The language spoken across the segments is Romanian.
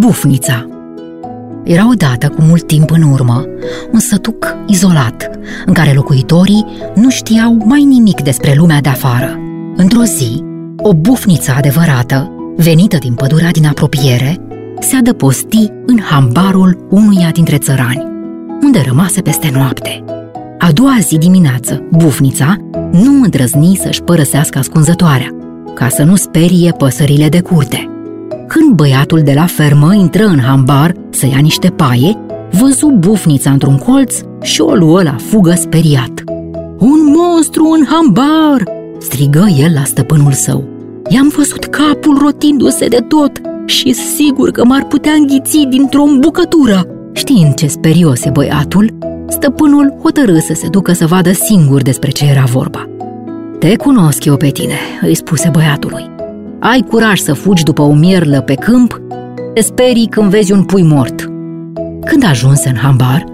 Bufnița Era odată, cu mult timp în urmă, un sătuc izolat, în care locuitorii nu știau mai nimic despre lumea de afară. Într-o zi, o bufniță adevărată, venită din pădurea din apropiere, se adăposti în hambarul unuia dintre țărani, unde rămase peste noapte. A doua zi dimineață, bufnița nu îndrăzni să-și părăsească ascunzătoarea, ca să nu sperie păsările de curte. Când băiatul de la fermă intră în hambar să ia niște paie, văzu bufnița într-un colț și o luă la fugă speriat. Un monstru în hambar!" strigă el la stăpânul său. I-am văzut capul rotindu-se de tot și sigur că m-ar putea înghiți dintr-o îmbucătură. Știind ce sperios e băiatul, stăpânul hotărâ să se ducă să vadă singur despre ce era vorba. Te cunosc eu pe tine, îi spuse băiatului. Ai curaj să fugi după o mierlă pe câmp, te sperii când vezi un pui mort. Când ajunse în hambar,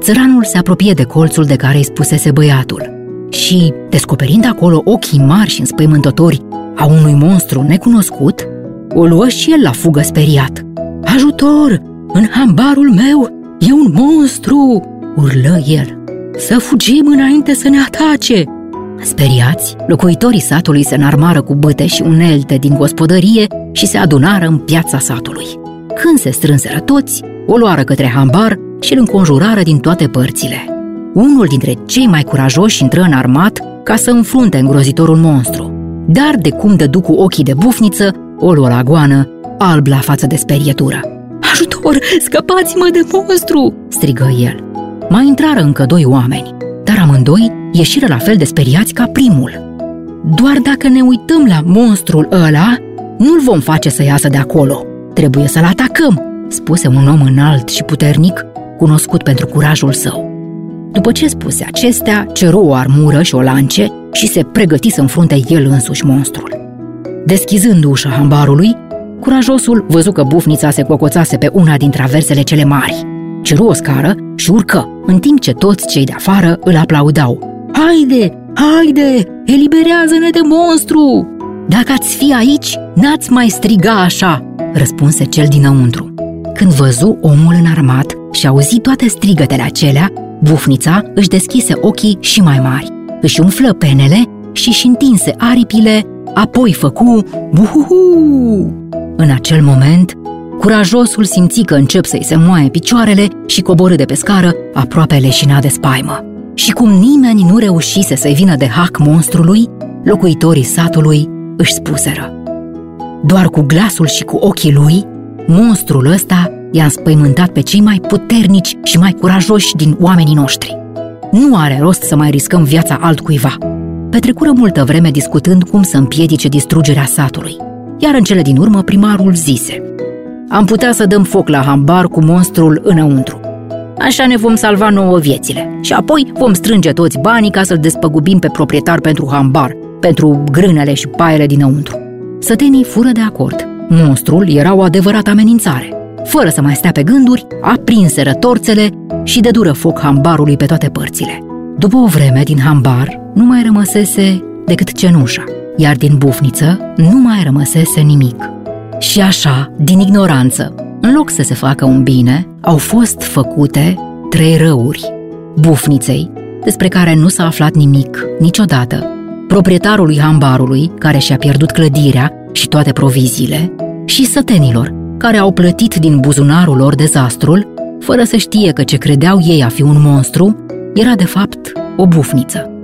țăranul se apropie de colțul de care îi spusese băiatul și, descoperind acolo ochii mari și înspăimântători a unui monstru necunoscut, o luă și el la fugă speriat. Ajutor! În hambarul meu e un monstru! urlă el. Să fugim înainte să ne atace! Speriați, locuitorii satului se înarmară cu băte și unelte din gospodărie și se adunară în piața satului. Când se strânseră toți, o luară către hambar și îl înconjurară din toate părțile. Unul dintre cei mai curajoși intră în armat ca să înfrunte îngrozitorul monstru. Dar de cum dădu cu ochii de bufniță, o luă la goană, alb la față de sperietură. Ajutor, scăpați-mă de monstru!" strigă el. Mai intrară încă doi oameni, dar amândoi ieșiră la fel de speriați ca primul. Doar dacă ne uităm la monstrul ăla, nu-l vom face să iasă de acolo. Trebuie să-l atacăm, spuse un om înalt și puternic, cunoscut pentru curajul său. După ce spuse acestea, ceru o armură și o lance și se pregăti să înfrunte el însuși monstrul. Deschizând ușa hambarului, curajosul văzu că bufnița se cocoțase pe una din traversele cele mari. Ceru o scară și urcă, în timp ce toți cei de afară îl aplaudau. Haide, haide, eliberează-ne de monstru! Dacă ați fi aici, n-ați mai striga așa, răspunse cel dinăuntru. Când văzu omul înarmat și auzi toate strigătele acelea, bufnița își deschise ochii și mai mari, își umflă penele și își întinse aripile, apoi făcu buhuhu. În acel moment, curajosul simți că încep să-i se moaie picioarele și coborâ de pe scară, aproape leșina de spaimă. Și cum nimeni nu reușise să-i vină de hac monstrului, locuitorii satului își spuseră. Doar cu glasul și cu ochii lui, monstrul ăsta i-a înspăimântat pe cei mai puternici și mai curajoși din oamenii noștri. Nu are rost să mai riscăm viața altcuiva. Petrecură multă vreme discutând cum să împiedice distrugerea satului, iar în cele din urmă primarul zise Am putea să dăm foc la hambar cu monstrul înăuntru. Așa ne vom salva nouă viețile și apoi vom strânge toți banii ca să-l despăgubim pe proprietar pentru hambar, pentru grânele și paiele dinăuntru. Sătenii fură de acord. Monstrul era o adevărată amenințare. Fără să mai stea pe gânduri, aprinseră torțele și dedură foc hambarului pe toate părțile. După o vreme, din hambar nu mai rămăsese decât cenușa, iar din bufniță nu mai rămăsese nimic. Și așa, din ignoranță, în loc să se facă un bine, au fost făcute trei răuri. Bufniței, despre care nu s-a aflat nimic niciodată, proprietarului hambarului, care și-a pierdut clădirea și toate proviziile, și sătenilor, care au plătit din buzunarul lor dezastrul, fără să știe că ce credeau ei a fi un monstru, era de fapt o bufniță.